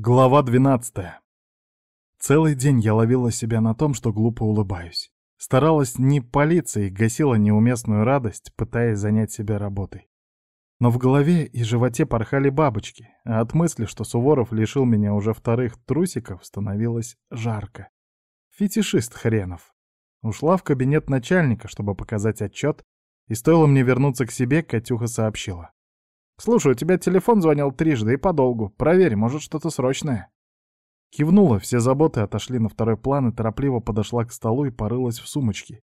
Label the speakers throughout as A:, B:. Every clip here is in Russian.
A: Глава 12. Целый день я ловила себя на том, что глупо улыбаюсь. Старалась не палиться и гасила неуместную радость, пытаясь занять себя работой. Но в голове и животе порхали бабочки, а от мысли, что Суворов лишил меня уже вторых трусиков, становилось жарко. Фетишист хренов. Ушла в кабинет начальника, чтобы показать отчет, и стоило мне вернуться к себе, Катюха сообщила. «Слушай, у тебя телефон звонил трижды и подолгу. Проверь, может, что-то срочное». Кивнула, все заботы отошли на второй план и торопливо подошла к столу и порылась в сумочке.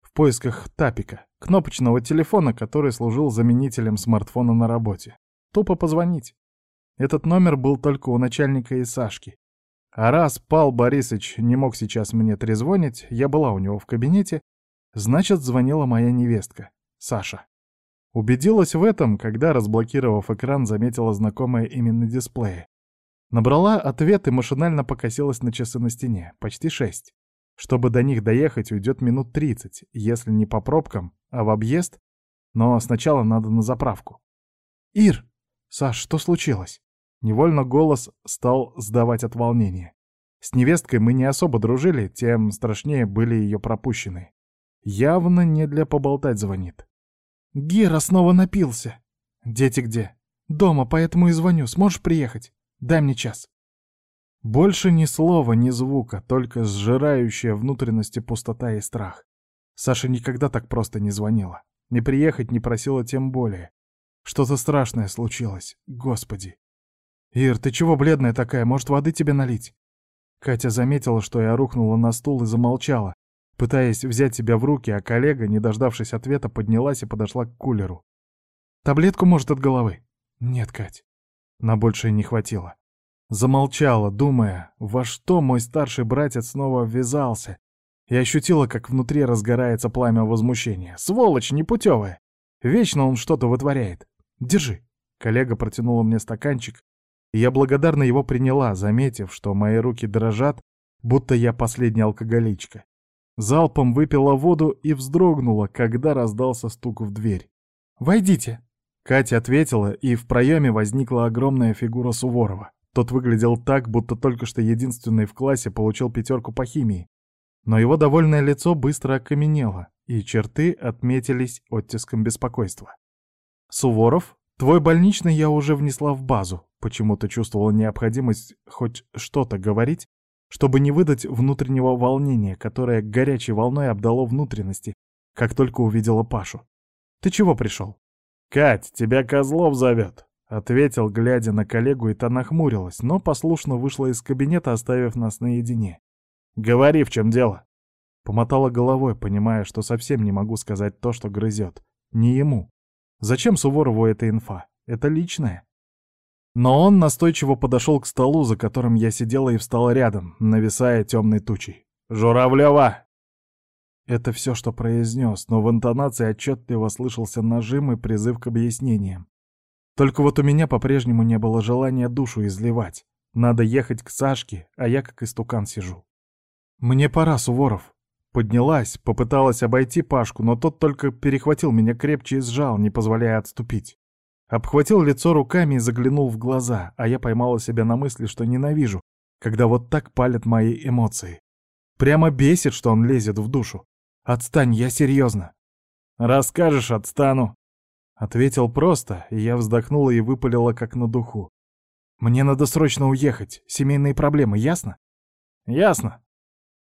A: В поисках тапика, кнопочного телефона, который служил заменителем смартфона на работе. Тупо позвонить. Этот номер был только у начальника и Сашки. А раз Пал Борисович не мог сейчас мне трезвонить, я была у него в кабинете, значит, звонила моя невестка, Саша. Убедилась в этом, когда, разблокировав экран, заметила знакомое имя на дисплее. Набрала ответ и машинально покосилась на часы на стене. Почти шесть. Чтобы до них доехать, уйдет минут тридцать, если не по пробкам, а в объезд. Но сначала надо на заправку. «Ир! Саш, что случилось?» Невольно голос стал сдавать от волнения. С невесткой мы не особо дружили, тем страшнее были ее пропущенные. Явно не для поболтать звонит. Гера снова напился. Дети где? Дома, поэтому и звоню. Сможешь приехать? Дай мне час. Больше ни слова, ни звука, только сжирающая внутренности пустота и страх. Саша никогда так просто не звонила. Не приехать не просила тем более. Что-то страшное случилось. Господи. «Ир, ты чего бледная такая? Может, воды тебе налить?» Катя заметила, что я рухнула на стул и замолчала, пытаясь взять себя в руки, а коллега, не дождавшись ответа, поднялась и подошла к кулеру. «Таблетку, может, от головы?» «Нет, Кать». На большее не хватило. Замолчала, думая, во что мой старший братец снова ввязался, и ощутила, как внутри разгорается пламя возмущения. «Сволочь непутевая! Вечно он что-то вытворяет. Держи!» Коллега протянула мне стаканчик, и я благодарно его приняла, заметив, что мои руки дрожат, будто я последняя алкоголичка. Залпом выпила воду и вздрогнула, когда раздался стук в дверь. «Войдите!» Катя ответила, и в проеме возникла огромная фигура Суворова. Тот выглядел так, будто только что единственный в классе получил пятерку по химии. Но его довольное лицо быстро окаменело, и черты отметились оттиском беспокойства. «Суворов, твой больничный я уже внесла в базу», почему-то чувствовала необходимость хоть что-то говорить, чтобы не выдать внутреннего волнения, которое горячей волной обдало внутренности, как только увидела Пашу. «Ты чего пришел?» «Кать, тебя Козлов зовет», — ответил, глядя на коллегу, и та нахмурилась, но послушно вышла из кабинета, оставив нас наедине. «Говори, в чем дело?» Помотала головой, понимая, что совсем не могу сказать то, что грызет. Не ему. Зачем Суворову эта инфа? Это личное. Но он настойчиво подошел к столу, за которым я сидела и встала рядом, нависая темной тучей. «Журавлева!» Это все, что произнес, но в интонации отчетливо слышался нажим и призыв к объяснениям. Только вот у меня по-прежнему не было желания душу изливать. Надо ехать к Сашке, а я как истукан сижу. «Мне пора, Суворов». Поднялась, попыталась обойти Пашку, но тот только перехватил меня крепче и сжал, не позволяя отступить. Обхватил лицо руками и заглянул в глаза, а я поймала себя на мысли, что ненавижу, когда вот так палят мои эмоции. Прямо бесит, что он лезет в душу. Отстань, я серьезно. Расскажешь, отстану. Ответил просто, и я вздохнула и выпалила как на духу. Мне надо срочно уехать, семейные проблемы, ясно? Ясно.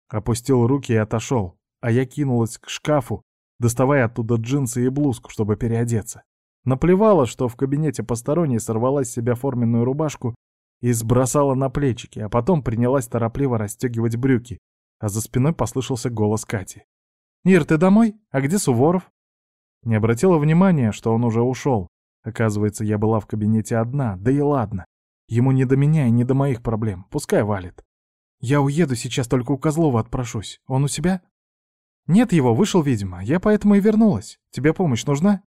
A: Опустил руки и отошел, а я кинулась к шкафу, доставая оттуда джинсы и блузку, чтобы переодеться. Наплевала, что в кабинете посторонней сорвала с себя форменную рубашку и сбросала на плечики, а потом принялась торопливо расстегивать брюки, а за спиной послышался голос Кати. «Ир, ты домой? А где Суворов?» Не обратила внимания, что он уже ушел. Оказывается, я была в кабинете одна, да и ладно. Ему не до меня и не до моих проблем, пускай валит. Я уеду сейчас, только у Козлова отпрошусь. Он у себя? Нет его, вышел, видимо, я поэтому и вернулась. Тебе помощь нужна?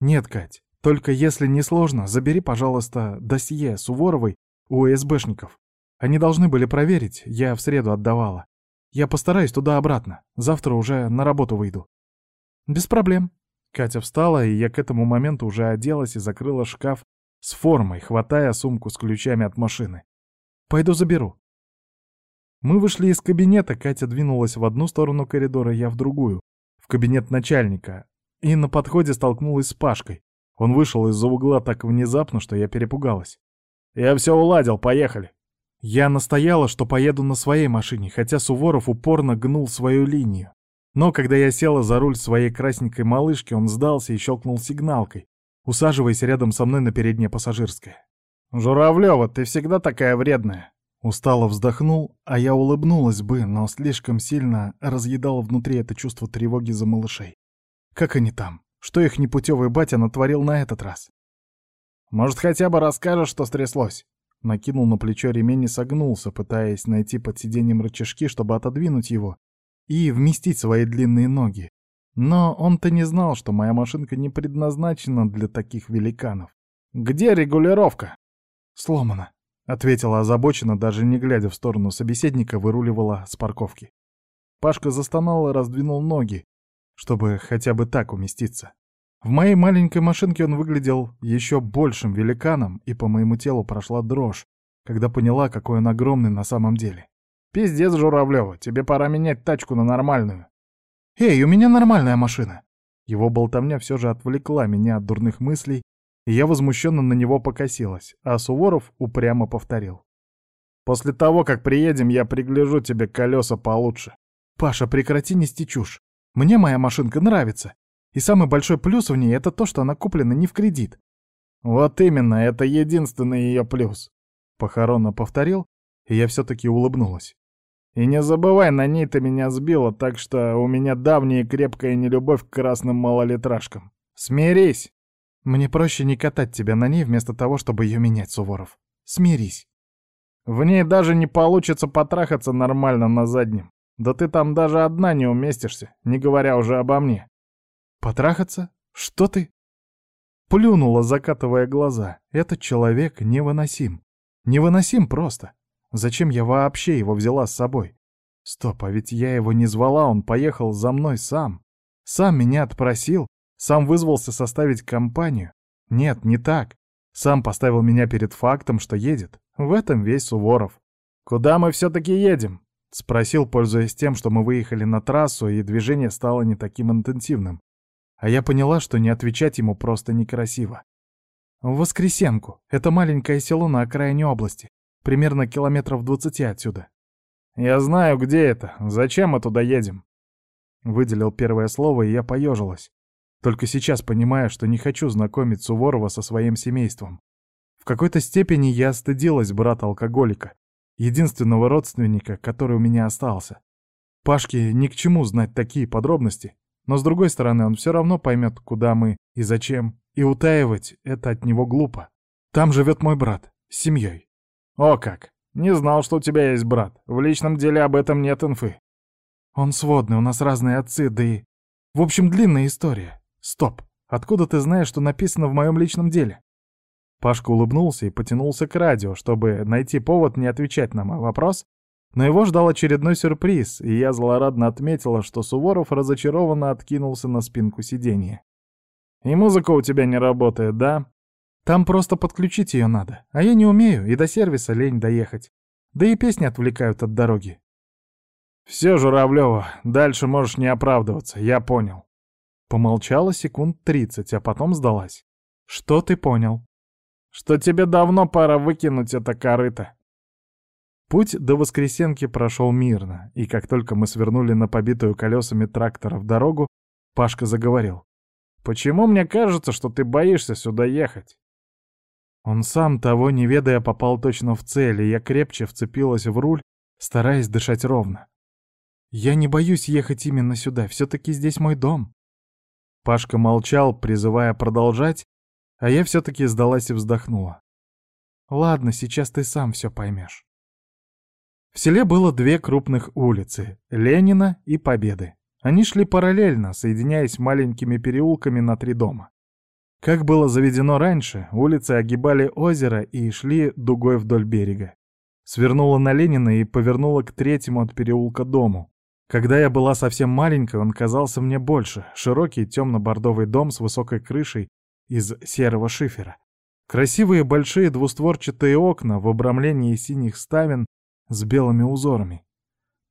A: «Нет, Кать, только если не сложно, забери, пожалуйста, досье Суворовой у СБшников. Они должны были проверить, я в среду отдавала. Я постараюсь туда-обратно, завтра уже на работу выйду». «Без проблем». Катя встала, и я к этому моменту уже оделась и закрыла шкаф с формой, хватая сумку с ключами от машины. Пойду заберу». Мы вышли из кабинета, Катя двинулась в одну сторону коридора, я в другую, в кабинет начальника, и на подходе столкнулась с Пашкой. Он вышел из-за угла так внезапно, что я перепугалась. «Я все уладил, поехали!» Я настояла, что поеду на своей машине, хотя Суворов упорно гнул свою линию. Но когда я села за руль своей красненькой малышки, он сдался и щелкнул сигналкой, усаживаясь рядом со мной на переднее пассажирское. «Журавлёва, ты всегда такая вредная!» Устало вздохнул, а я улыбнулась бы, но слишком сильно разъедало внутри это чувство тревоги за малышей. Как они там? Что их непутевый батя натворил на этот раз? Может, хотя бы расскажешь, что стряслось? Накинул на плечо ремень и согнулся, пытаясь найти под сиденьем рычажки, чтобы отодвинуть его и вместить свои длинные ноги. Но он-то не знал, что моя машинка не предназначена для таких великанов. «Где регулировка?» «Сломана», Ответила озабоченно, даже не глядя в сторону собеседника, выруливала с парковки. Пашка застонал и раздвинул ноги, чтобы хотя бы так уместиться. В моей маленькой машинке он выглядел еще большим великаном, и по моему телу прошла дрожь, когда поняла, какой он огромный на самом деле. «Пиздец, Журавлёва, тебе пора менять тачку на нормальную». «Эй, у меня нормальная машина!» Его болтовня все же отвлекла меня от дурных мыслей, я возмущенно на него покосилась, а Суворов упрямо повторил. «После того, как приедем, я пригляжу тебе колеса получше». «Паша, прекрати нести чушь. Мне моя машинка нравится. И самый большой плюс в ней — это то, что она куплена не в кредит». «Вот именно, это единственный ее плюс», — похоронно повторил, и я все-таки улыбнулась. «И не забывай, на ней ты меня сбила, так что у меня давняя крепкая нелюбовь к красным малолитражкам. Смирись!» Мне проще не катать тебя на ней, вместо того, чтобы ее менять, Суворов. Смирись. В ней даже не получится потрахаться нормально на заднем. Да ты там даже одна не уместишься, не говоря уже обо мне. Потрахаться? Что ты? Плюнула, закатывая глаза. Этот человек невыносим. Невыносим просто. Зачем я вообще его взяла с собой? Стоп, а ведь я его не звала, он поехал за мной сам. Сам меня отпросил, сам вызвался составить компанию. Нет, не так. Сам поставил меня перед фактом, что едет. В этом весь Суворов. «Куда мы все-таки едем?» — спросил, пользуясь тем, что мы выехали на трассу, и движение стало не таким интенсивным. А я поняла, что не отвечать ему просто некрасиво. «В Воскресенку. Это маленькое село на окраине области. Примерно километров двадцати отсюда». «Я знаю, где это. Зачем мы туда едем?» Выделил первое слово, и я поежилась. Только сейчас понимаю, что не хочу знакомить Суворова со своим семейством. В какой-то степени я стыдилась брата-алкоголика, единственного родственника, который у меня остался. Пашке ни к чему знать такие подробности, но с другой стороны он все равно поймет, куда мы и зачем, и утаивать это от него глупо. Там живет мой брат, с семьей. О как! Не знал, что у тебя есть брат. В личном деле об этом нет инфы. Он сводный, у нас разные отцы, да и... В общем, длинная история. Стоп! Откуда ты знаешь, что написано в моем личном деле? Пашка улыбнулся и потянулся к радио, чтобы найти повод не отвечать на мой вопрос, но его ждал очередной сюрприз, и я злорадно отметила, что Суворов разочарованно откинулся на спинку сиденья. «И музыка у тебя не работает, да?» «Там просто подключить ее надо, а я не умею, и до сервиса лень доехать. Да и песни отвлекают от дороги». «Все, Журавлева, дальше можешь не оправдываться, я понял. Помолчала секунд тридцать, а потом сдалась. «Что ты понял?» «Что тебе давно пора выкинуть это корыто». Путь до Воскресенки прошел мирно, и как только мы свернули на побитую колесами трактора в дорогу, Пашка заговорил. «Почему мне кажется, что ты боишься сюда ехать?» Он сам, того не ведая, попал точно в цель, и я крепче вцепилась в руль, стараясь дышать ровно. «Я не боюсь ехать именно сюда, все-таки здесь мой дом. Пашка молчал, призывая продолжать, а я все-таки сдалась и вздохнула. «Ладно, сейчас ты сам все поймешь». В селе было две крупных улицы — Ленина и Победы. Они шли параллельно, соединяясь маленькими переулками на три дома. Как было заведено раньше, улицы огибали озеро и шли дугой вдоль берега. Свернула на Ленина и повернула к третьему от переулка дому, когда я была совсем маленькой, он казался мне больше. Широкий темно-бордовый дом с высокой крышей из серого шифера. Красивые большие двустворчатые окна в обрамлении синих ставен с белыми узорами.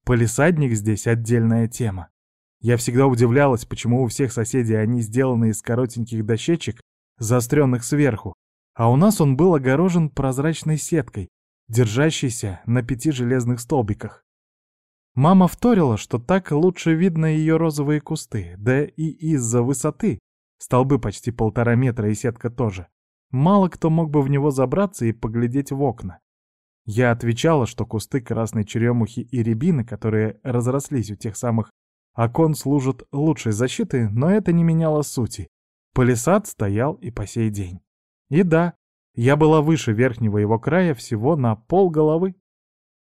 A: Полисадник здесь отдельная тема. Я всегда удивлялась, почему у всех соседей они сделаны из коротеньких дощечек, заостренных сверху, а у нас он был огорожен прозрачной сеткой, держащейся на пяти железных столбиках. Мама вторила, что так лучше видно ее розовые кусты, да и из-за высоты, столбы почти полтора метра и сетка тоже, мало кто мог бы в него забраться и поглядеть в окна. Я отвечала, что кусты красной черемухи и рябины, которые разрослись у тех самых окон, служат лучшей защитой, но это не меняло сути. Палисад стоял и по сей день. И да, я была выше верхнего его края всего на пол головы.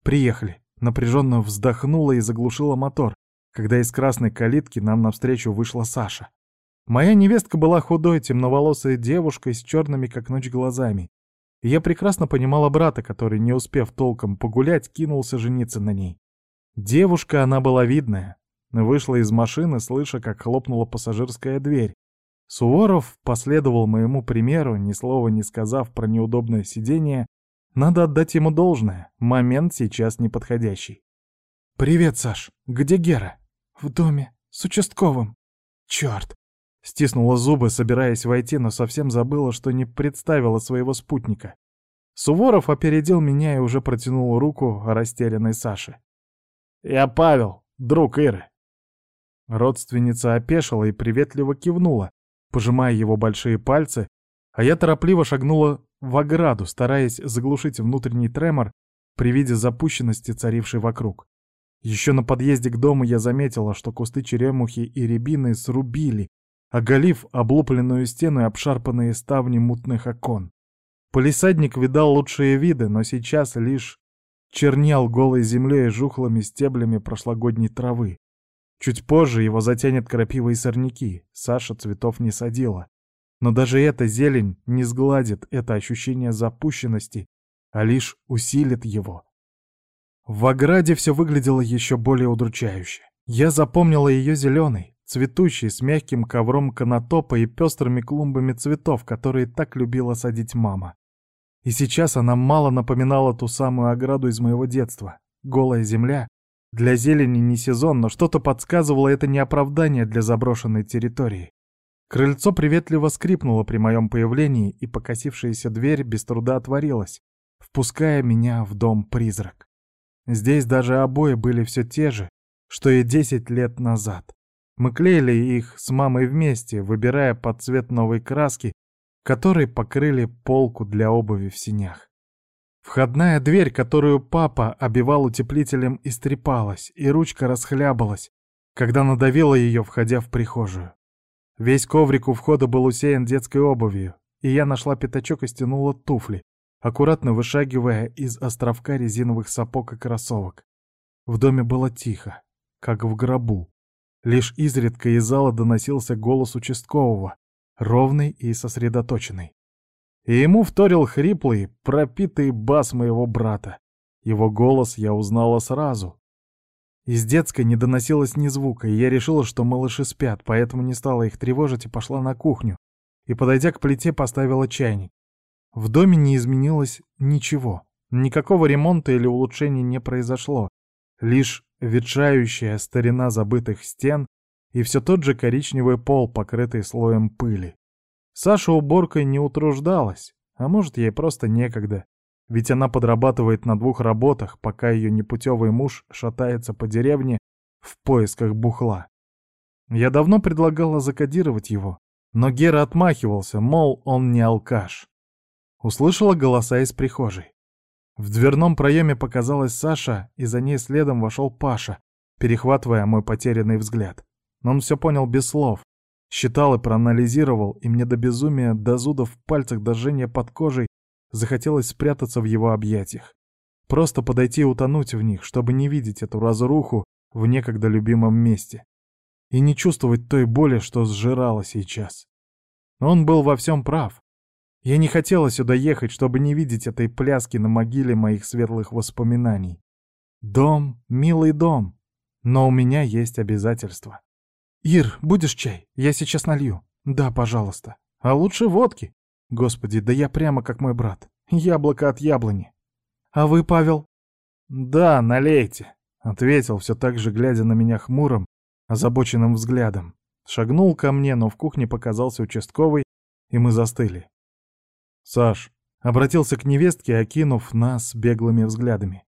A: Приехали. Напряженно вздохнула и заглушила мотор, когда из красной калитки нам навстречу вышла Саша. Моя невестка была худой, темноволосой девушкой с черными как ночь глазами. Я прекрасно понимала брата, который, не успев толком погулять, кинулся жениться на ней. Девушка она была видная. Вышла из машины, слыша, как хлопнула пассажирская дверь, Суворов последовал моему примеру, ни слова не сказав про неудобное сидение. Надо отдать ему должное, момент сейчас неподходящий. «Привет, Саш. Где Гера?» «В доме. С участковым». «Чёрт!» Стиснула зубы, собираясь войти, но совсем забыла, что не представила своего спутника. Суворов опередил меня и уже протянул руку растерянной Саше. «Я Павел, друг Иры». Родственница опешила и приветливо кивнула, пожимая его большие пальцы, а я торопливо шагнула в ограду, стараясь заглушить внутренний тремор при виде запущенности, царившей вокруг. Еще на подъезде к дому я заметила, что кусты черемухи и рябины срубили, оголив облупленную стену и обшарпанные ставни мутных окон. Полисадник видал лучшие виды, но сейчас лишь чернел голой землей и жухлыми стеблями прошлогодней травы. Чуть позже его затянет крапива и сорняки. Саша цветов не садила. Но даже эта зелень не сгладит это ощущение запущенности, а лишь усилит его. В ограде все выглядело еще более удручающе. Я запомнила ее зеленой, цветущей, с мягким ковром конотопа и пестрыми клумбами цветов, которые так любила садить мама. И сейчас она мало напоминала ту самую ограду из моего детства. Голая земля, для зелени не сезон, но что-то подсказывало это не оправдание для заброшенной территории. Крыльцо приветливо скрипнуло при моем появлении, и покосившаяся дверь без труда отворилась, впуская меня в дом-призрак. Здесь даже обои были все те же, что и десять лет назад. Мы клеили их с мамой вместе, выбирая под цвет новой краски, которой покрыли полку для обуви в синях. Входная дверь, которую папа обивал утеплителем, истрепалась, и ручка расхлябалась, когда надавила ее, входя в прихожую. Весь коврик у входа был усеян детской обувью, и я нашла пятачок и стянула туфли, аккуратно вышагивая из островка резиновых сапог и кроссовок. В доме было тихо, как в гробу. Лишь изредка из зала доносился голос участкового, ровный и сосредоточенный и ему вторил хриплый, пропитый бас моего брата. Его голос я узнала сразу. Из детской не доносилось ни звука, и я решила, что малыши спят, поэтому не стала их тревожить и пошла на кухню, и, подойдя к плите, поставила чайник. В доме не изменилось ничего, никакого ремонта или улучшения не произошло, лишь ветшающая старина забытых стен и все тот же коричневый пол, покрытый слоем пыли. Саша уборкой не утруждалась, а может, ей просто некогда. Ведь она подрабатывает на двух работах, пока ее непутевый муж шатается по деревне в поисках бухла. Я давно предлагала закодировать его, но Гера отмахивался, мол, он не алкаш. Услышала голоса из прихожей. В дверном проеме показалась Саша, и за ней следом вошел Паша, перехватывая мой потерянный взгляд. Но он все понял без слов, Считал и проанализировал, и мне до безумия, до зуда в пальцах, до жжения под кожей захотелось спрятаться в его объятиях. Просто подойти и утонуть в них, чтобы не видеть эту разруху в некогда любимом месте. И не чувствовать той боли, что сжирала сейчас. Он был во всем прав. Я не хотела сюда ехать, чтобы не видеть этой пляски на могиле моих светлых воспоминаний. Дом, милый дом, но у меня есть обязательства. «Ир, будешь чай? Я сейчас налью». «Да, пожалуйста. А лучше водки». Господи, да я прямо как мой брат. Яблоко от яблони. А вы, Павел? Да, налейте, ответил все так же, глядя на меня хмурым, озабоченным взглядом. Шагнул ко мне, но в кухне показался участковый, и мы застыли. «Саш», — обратился к невестке, окинув нас беглыми взглядами.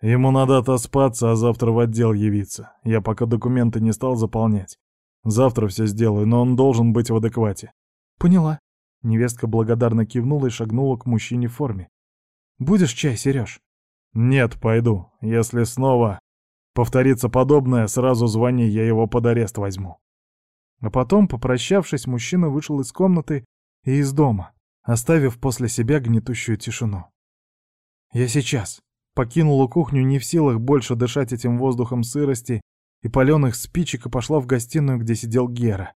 A: «Ему надо отоспаться, а завтра в отдел явиться. Я пока документы не стал заполнять. Завтра все сделаю, но он должен быть в адеквате». «Поняла». Невестка благодарно кивнула и шагнула к мужчине в форме. «Будешь чай, Сереж?» «Нет, пойду. Если снова повторится подобное, сразу звони, я его под арест возьму». А потом, попрощавшись, мужчина вышел из комнаты и из дома, оставив после себя гнетущую тишину. Я сейчас покинула кухню не в силах больше дышать этим воздухом сырости и паленых спичек и пошла в гостиную, где сидел Гера.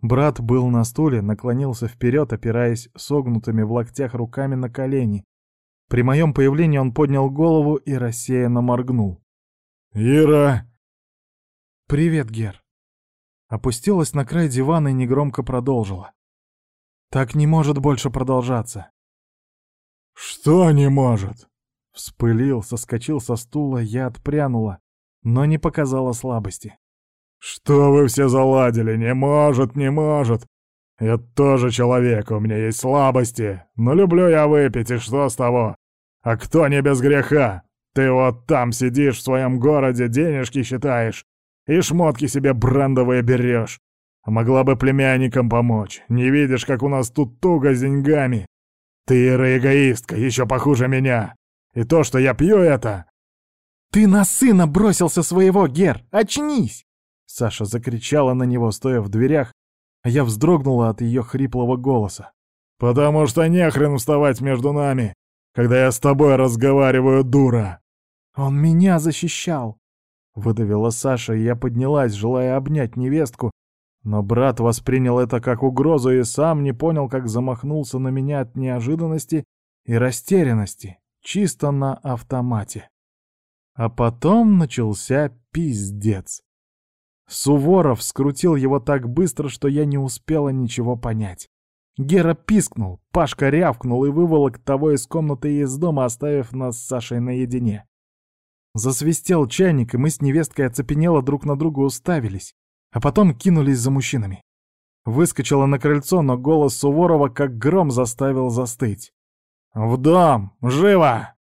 A: Брат был на стуле, наклонился вперед, опираясь согнутыми в локтях руками на колени. При моем появлении он поднял голову и рассеянно моргнул. «Ира!» «Привет, Гер!» опустилась на край дивана и негромко продолжила. «Так не может больше продолжаться». «Что не может?» Вспылил, соскочил со стула, я отпрянула, но не показала слабости. «Что вы все заладили? Не может, не может! Я тоже человек, у меня есть слабости, но люблю я выпить, и что с того? А кто не без греха? Ты вот там сидишь в своем городе, денежки считаешь, и шмотки себе брендовые берешь. Могла бы племянникам помочь. Не видишь, как у нас тут туго с деньгами. Ты, Ира, эгоистка, еще похуже меня. И то, что я пью это... «Ты на сына бросился своего, Гер! Очнись!» Саша закричала на него, стоя в дверях, а я вздрогнула от ее хриплого голоса. «Потому что нехрен вставать между нами, когда я с тобой разговариваю, дура!» «Он меня защищал!» Выдавила Саша, и я поднялась, желая обнять невестку, но брат воспринял это как угрозу и сам не понял, как замахнулся на меня от неожиданности и растерянности, чисто на автомате. А потом начался пиздец. Суворов скрутил его так быстро, что я не успела ничего понять. Гера пискнул, Пашка рявкнул и выволок того из комнаты и из дома, оставив нас с Сашей наедине. Засвистел чайник, и мы с невесткой оцепенело друг на друга уставились, а потом кинулись за мужчинами. Выскочила на крыльцо, но голос Суворова как гром заставил застыть. «В дом! Живо!»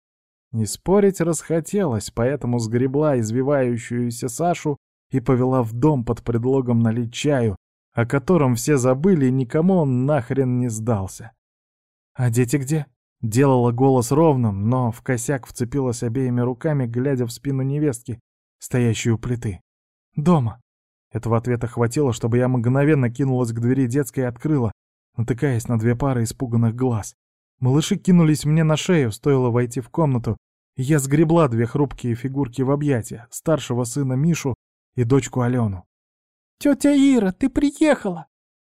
A: Не спорить расхотелось, поэтому сгребла извивающуюся Сашу и повела в дом под предлогом налить чаю, о котором все забыли и никому он нахрен не сдался. «А дети где?» Делала голос ровным, но в косяк вцепилась обеими руками, глядя в спину невестки, стоящую у плиты. «Дома». Этого ответа хватило, чтобы я мгновенно кинулась к двери детской и открыла, натыкаясь на две пары испуганных глаз. Малыши кинулись мне на шею, стоило войти в комнату, я сгребла две хрупкие фигурки в объятия, старшего сына Мишу и дочку Алену. «Тетя Ира, ты приехала!»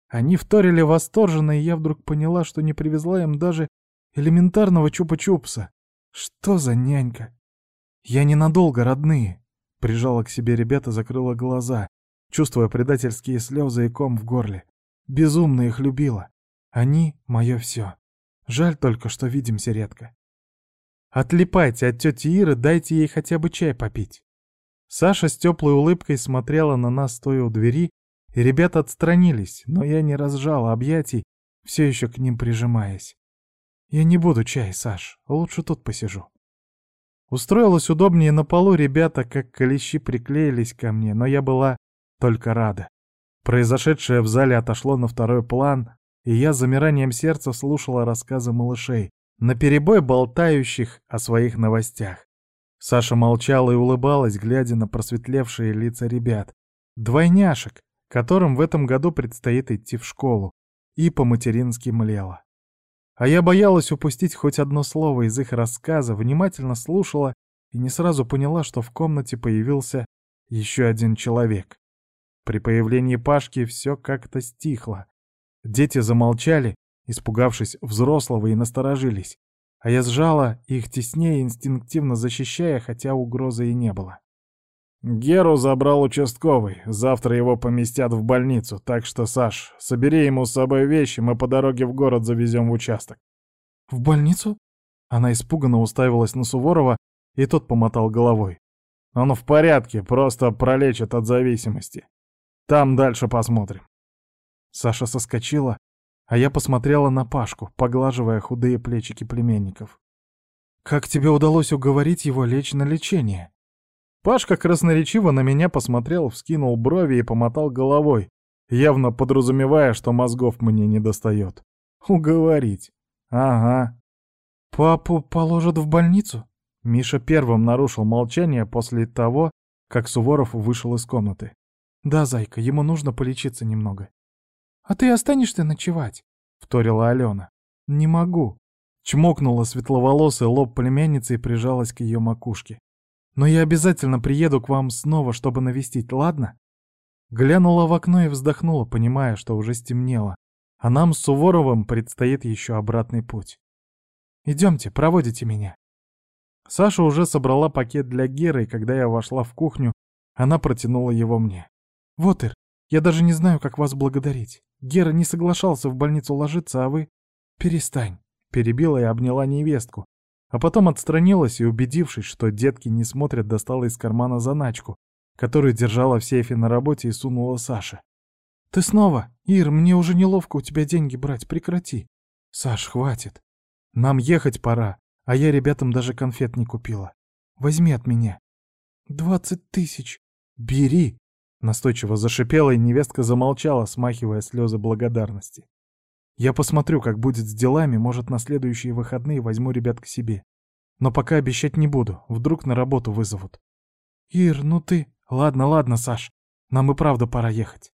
A: Они вторили восторженно, и я вдруг поняла, что не привезла им даже Элементарного чупа-чупса. Что за нянька? Я ненадолго, родные. Прижала к себе ребята, закрыла глаза, чувствуя предательские слезы и ком в горле. Безумно их любила. Они — мое все. Жаль только, что видимся редко. Отлипайте от тети Иры, дайте ей хотя бы чай попить. Саша с теплой улыбкой смотрела на нас, стоя у двери, и ребята отстранились, но я не разжала объятий, все еще к ним прижимаясь. «Я не буду чай, Саш, лучше тут посижу». Устроилась удобнее на полу, ребята как клещи приклеились ко мне, но я была только рада. Произошедшее в зале отошло на второй план, и я замиранием сердца слушала рассказы малышей, наперебой болтающих о своих новостях. Саша молчала и улыбалась, глядя на просветлевшие лица ребят. Двойняшек, которым в этом году предстоит идти в школу, и по-матерински млела. А я боялась упустить хоть одно слово из их рассказа, внимательно слушала и не сразу поняла, что в комнате появился еще один человек. При появлении Пашки все как-то стихло. Дети замолчали, испугавшись взрослого, и насторожились, а я сжала их теснее, инстинктивно защищая, хотя угрозы и не было. Геру забрал участковый, завтра его поместят в больницу, так что, Саш, собери ему с собой вещи, мы по дороге в город завезем в участок.
B: В больницу? Она испуганно уставилась на Суворова, и тот помотал головой.
A: Он в порядке, просто пролечит от зависимости. Там дальше посмотрим.
B: Саша соскочила, а я посмотрела на Пашку, поглаживая худые плечики племенников. «Как тебе удалось уговорить его лечь на лечение?»
A: Пашка красноречиво на меня посмотрел, вскинул брови и помотал головой, явно подразумевая, что мозгов мне не достает. Уговорить. Ага.
B: «Папу положат в больницу?» Миша первым нарушил молчание после того, как Суворов вышел из комнаты. «Да, зайка, ему нужно полечиться немного». «А ты останешься ночевать?» — вторила Алена. «Не могу». Чмокнула светловолосый лоб племянницы и прижалась к ее макушке. Но я обязательно приеду к вам снова, чтобы навестить, ладно?» Глянула в окно и вздохнула, понимая, что уже стемнело, а нам с Суворовым предстоит еще обратный путь. «Идемте, проводите меня». Саша уже собрала пакет для Геры, и когда я вошла в кухню, она протянула его мне. «Вот, Ир, я даже не знаю, как вас благодарить. Гера не соглашался в больницу ложиться, а вы...» «Перестань», — перебила и обняла невестку, а потом отстранилась и, убедившись, что детки не смотрят, достала из кармана заначку, которую держала в сейфе на работе и сунула Саше. «Ты снова? Ир, мне уже неловко у тебя деньги брать, прекрати». «Саш, хватит. Нам ехать пора, а я ребятам даже конфет не купила. Возьми от меня». «Двадцать тысяч. Бери!» Настойчиво зашипела, и невестка замолчала, смахивая слезы благодарности. Я посмотрю, как будет с делами, может, на следующие выходные возьму ребят к себе. Но пока обещать не буду, вдруг на работу вызовут. Ир, ну ты... Ладно, ладно, Саш, нам и правда пора ехать.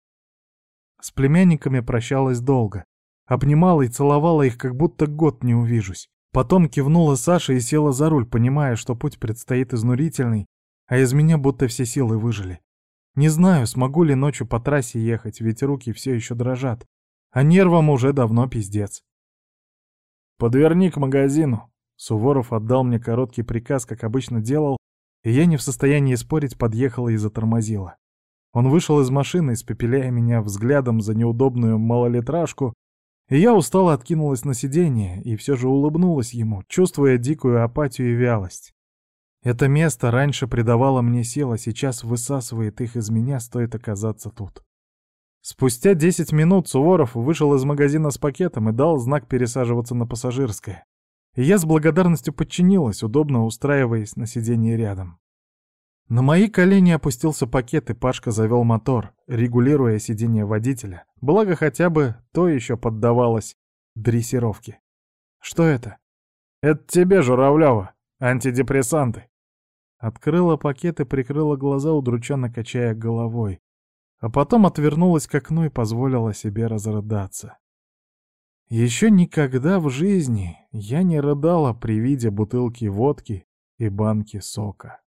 B: С племянниками прощалась долго. Обнимала и целовала их, как будто год не увижусь. Потом кивнула Саша и села за руль, понимая, что путь предстоит изнурительный, а из меня будто все силы выжили. Не знаю, смогу ли ночью по трассе ехать, ведь руки все еще дрожат. А нервам уже давно пиздец.
A: «Подверни к магазину». Суворов отдал мне короткий приказ, как обычно делал, и я не в состоянии спорить, подъехала и затормозила. Он вышел из машины, испепеляя меня взглядом за неудобную малолитражку, и я устало откинулась на сиденье и все же улыбнулась ему, чувствуя дикую апатию и вялость. Это место раньше придавало мне сил, а сейчас высасывает их из меня, стоит оказаться тут. Спустя 10 минут Суворов вышел из магазина с пакетом и дал знак пересаживаться на пассажирское. И я с благодарностью подчинилась, удобно устраиваясь на сиденье рядом. На мои колени опустился пакет, и Пашка завел мотор, регулируя сиденье водителя. Благо хотя бы то еще поддавалось дрессировке. Что это? Это тебе, Журавлева, антидепрессанты. Открыла пакет и прикрыла глаза, удрученно качая головой а потом отвернулась к окну и позволила себе разрыдаться. Еще никогда в жизни я не рыдала при виде бутылки водки и банки сока.